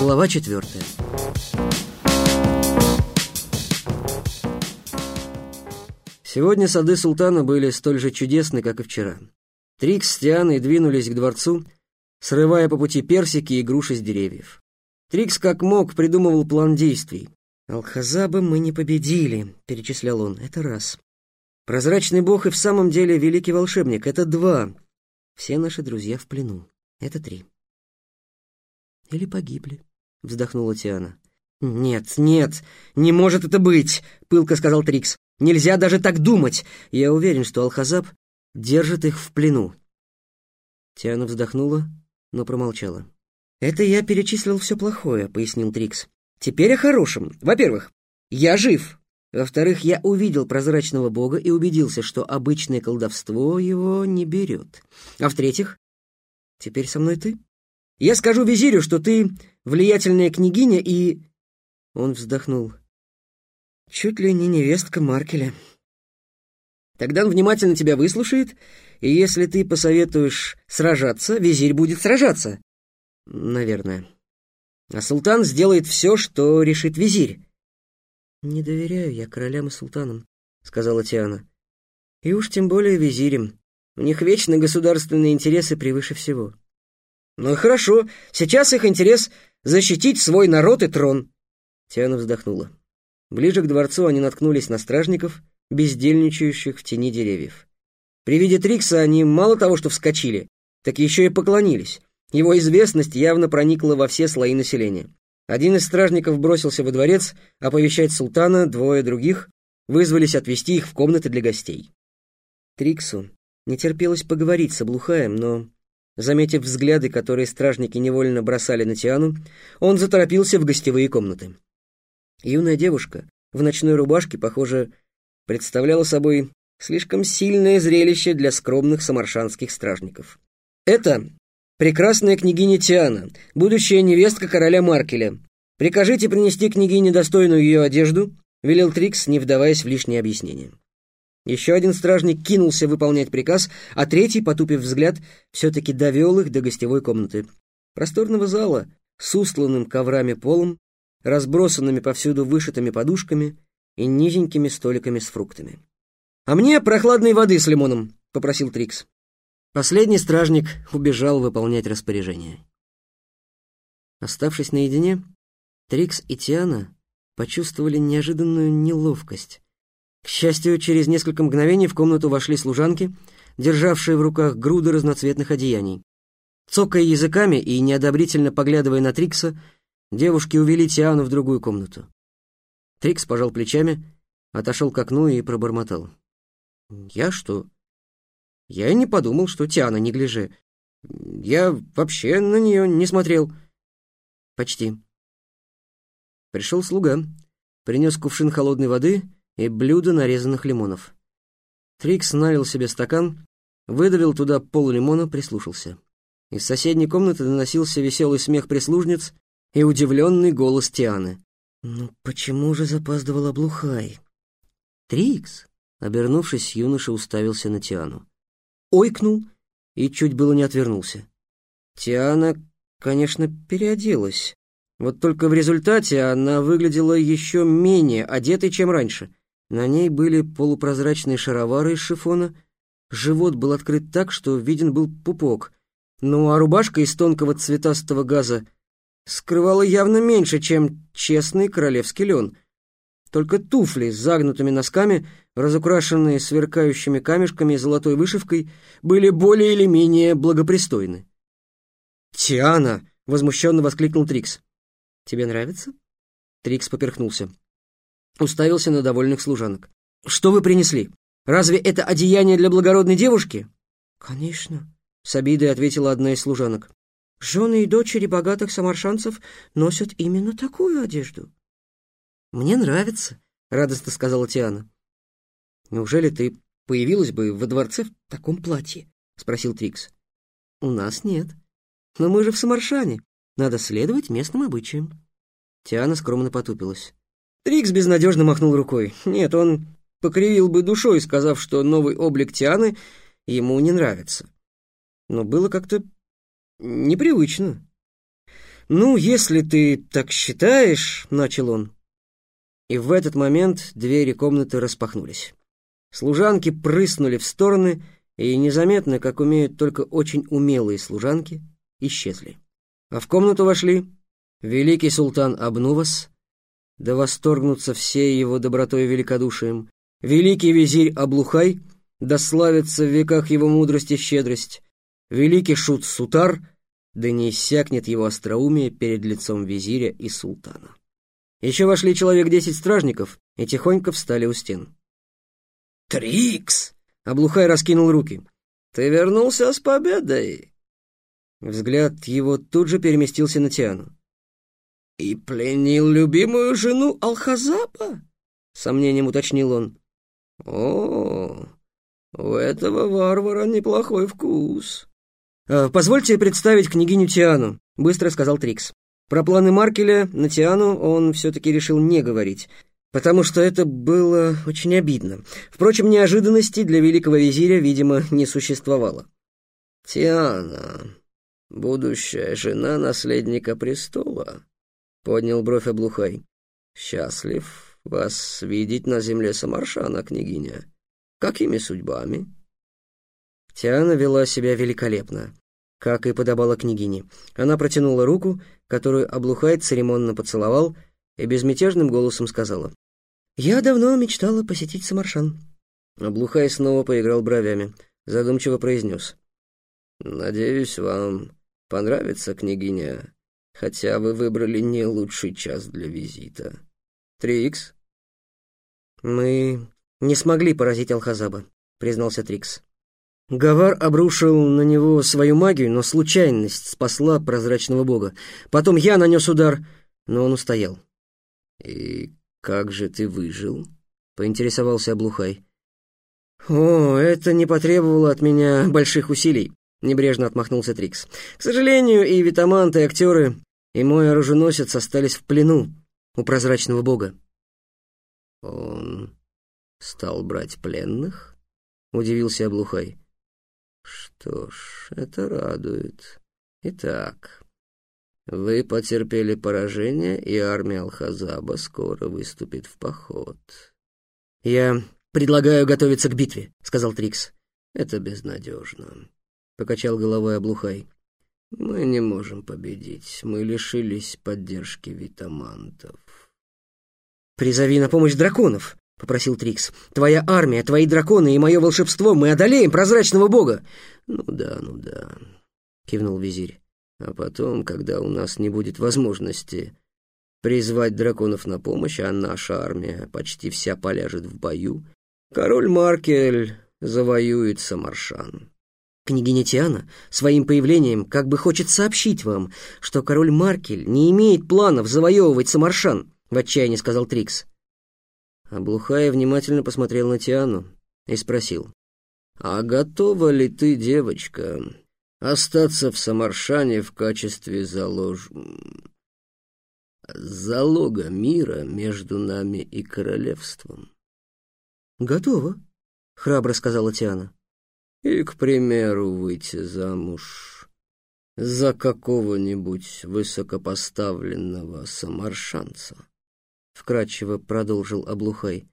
Глава четвертая. Сегодня сады султана были столь же чудесны, как и вчера. Трикс с Тианой двинулись к дворцу, срывая по пути персики и груши с деревьев. Трикс как мог придумывал план действий. «Алхазаба мы не победили», — перечислял он, — «это раз. Прозрачный бог и в самом деле великий волшебник — это два. Все наши друзья в плену — это три». «Или погибли», — вздохнула Тиана. «Нет, нет, не может это быть», — пылко сказал Трикс. «Нельзя даже так думать. Я уверен, что Алхазаб держит их в плену». Тиана вздохнула, но промолчала. «Это я перечислил все плохое», — пояснил Трикс. «Теперь о хорошем. Во-первых, я жив. Во-вторых, я увидел прозрачного бога и убедился, что обычное колдовство его не берет. А в-третьих, теперь со мной ты. Я скажу визирю, что ты влиятельная княгиня и...» Он вздохнул. «Чуть ли не невестка Маркеля». Тогда он внимательно тебя выслушает, и если ты посоветуешь сражаться, визирь будет сражаться. Наверное. А султан сделает все, что решит визирь. «Не доверяю я королям и султанам», — сказала Тиана. «И уж тем более визирям. У них вечно государственные интересы превыше всего». «Ну и хорошо. Сейчас их интерес — защитить свой народ и трон». Тиана вздохнула. Ближе к дворцу они наткнулись на стражников, бездельничающих в тени деревьев. При виде Трикса они мало того, что вскочили, так еще и поклонились. Его известность явно проникла во все слои населения. Один из стражников бросился во дворец оповещать султана, двое других вызвались отвезти их в комнаты для гостей. Триксу не терпелось поговорить с Облухаем, но, заметив взгляды, которые стражники невольно бросали на Тиану, он заторопился в гостевые комнаты. Юная девушка в ночной рубашке, похоже, представляла собой слишком сильное зрелище для скромных самаршанских стражников. Это прекрасная княгиня Тиана, будущая невестка короля Маркеля. Прикажите принести княгине достойную ее одежду, велел Трикс, не вдаваясь в лишние объяснения. Еще один стражник кинулся выполнять приказ, а третий, потупив взгляд, все-таки довел их до гостевой комнаты. Просторного зала с устланным коврами полом, разбросанными повсюду вышитыми подушками и низенькими столиками с фруктами. «А мне прохладной воды с лимоном», — попросил Трикс. Последний стражник убежал выполнять распоряжение. Оставшись наедине, Трикс и Тиана почувствовали неожиданную неловкость. К счастью, через несколько мгновений в комнату вошли служанки, державшие в руках груды разноцветных одеяний. Цокая языками и неодобрительно поглядывая на Трикса, девушки увели Тиану в другую комнату. Трикс пожал плечами, отошел к окну и пробормотал. «Я что, я не подумал, что Тиана не гляже. Я вообще на нее не смотрел. Почти. Пришел слуга, принес кувшин холодной воды и блюдо нарезанных лимонов. Трикс налил себе стакан, выдавил туда пол лимона, прислушался. Из соседней комнаты доносился веселый смех прислужниц и удивленный голос Тианы. «Ну почему же запаздывал Облухай?» «Трикс!» — обернувшись, юноша уставился на Тиану ойкнул и чуть было не отвернулся. Тиана, конечно, переоделась. Вот только в результате она выглядела еще менее одетой, чем раньше. На ней были полупрозрачные шаровары из шифона, живот был открыт так, что виден был пупок, ну а рубашка из тонкого цветастого газа скрывала явно меньше, чем честный королевский лен. Только туфли с загнутыми носками разукрашенные сверкающими камешками и золотой вышивкой, были более или менее благопристойны. «Тиана!» — возмущенно воскликнул Трикс. «Тебе нравится?» Трикс поперхнулся. Уставился на довольных служанок. «Что вы принесли? Разве это одеяние для благородной девушки?» «Конечно», — с обидой ответила одна из служанок. «Жены и дочери богатых самаршанцев носят именно такую одежду». «Мне нравится», — радостно сказала Тиана. «Неужели ты появилась бы во дворце в таком платье?» — спросил Трикс. «У нас нет. Но мы же в Самаршане. Надо следовать местным обычаям». Тиана скромно потупилась. Трикс безнадежно махнул рукой. Нет, он покривил бы душой, сказав, что новый облик Тианы ему не нравится. но было как-то непривычно. «Ну, если ты так считаешь», — начал он. И в этот момент двери комнаты распахнулись. Служанки прыснули в стороны и, незаметно, как умеют только очень умелые служанки, исчезли. А в комнату вошли великий султан Абнувас, да восторгнутся все его добротой и великодушием, великий визирь Аблухай, да славится в веках его мудрость и щедрость, великий шут Сутар — да не иссякнет его остроумие перед лицом визиря и султана. Еще вошли человек десять стражников и тихонько встали у стен. «Трикс!» — Облухай раскинул руки. «Ты вернулся с победой!» Взгляд его тут же переместился на Тиану. «И пленил любимую жену Алхазапа?» — сомнением уточнил он. «О, у этого варвара неплохой вкус!» «Э, «Позвольте представить княгиню Тиану», — быстро сказал Трикс. Про планы Маркеля на Тиану он все-таки решил не говорить, потому что это было очень обидно. Впрочем, неожиданностей для великого визиря, видимо, не существовало. «Тиана, будущая жена наследника престола», — поднял бровь Облухай. «Счастлив вас видеть на земле Самаршана, княгиня. Какими судьбами?» Тиана вела себя великолепно как и подобало княгине. Она протянула руку, которую Облухай церемонно поцеловал, и безмятежным голосом сказала. «Я давно мечтала посетить Самаршан». Облухай снова поиграл бровями, задумчиво произнес. «Надеюсь, вам понравится, княгиня, хотя вы выбрали не лучший час для визита. Трикс?» «Мы не смогли поразить Алхазаба», — признался Трикс. Гавар обрушил на него свою магию, но случайность спасла прозрачного бога. Потом я нанес удар, но он устоял. «И как же ты выжил?» — поинтересовался Облухай. «О, это не потребовало от меня больших усилий», — небрежно отмахнулся Трикс. «К сожалению, и Витамант, и актеры, и мой оруженосец остались в плену у прозрачного бога». «Он стал брать пленных?» — удивился Облухай. Что ж, это радует. Итак, вы потерпели поражение, и армия Алхазаба скоро выступит в поход. Я предлагаю готовиться к битве, сказал Трикс. Это безнадежно, покачал головой Облухай. Мы не можем победить. Мы лишились поддержки витамантов. Призови на помощь драконов, — попросил Трикс. «Твоя армия, твои драконы и мое волшебство, мы одолеем прозрачного бога!» «Ну да, ну да», — кивнул визирь. «А потом, когда у нас не будет возможности призвать драконов на помощь, а наша армия почти вся поляжет в бою, король Маркель завоюет Самаршан». Княгиня Тиана своим появлением как бы хочет сообщить вам, что король Маркель не имеет планов завоевывать Самаршан, — в отчаянии сказал Трикс. Облухая внимательно посмотрел на Тиану и спросил. «А готова ли ты, девочка, остаться в Самаршане в качестве залож... залога мира между нами и королевством?» «Готова», — храбро сказала Тиана. «И, к примеру, выйти замуж за какого-нибудь высокопоставленного самаршанца» вкратчиво продолжил Облухай.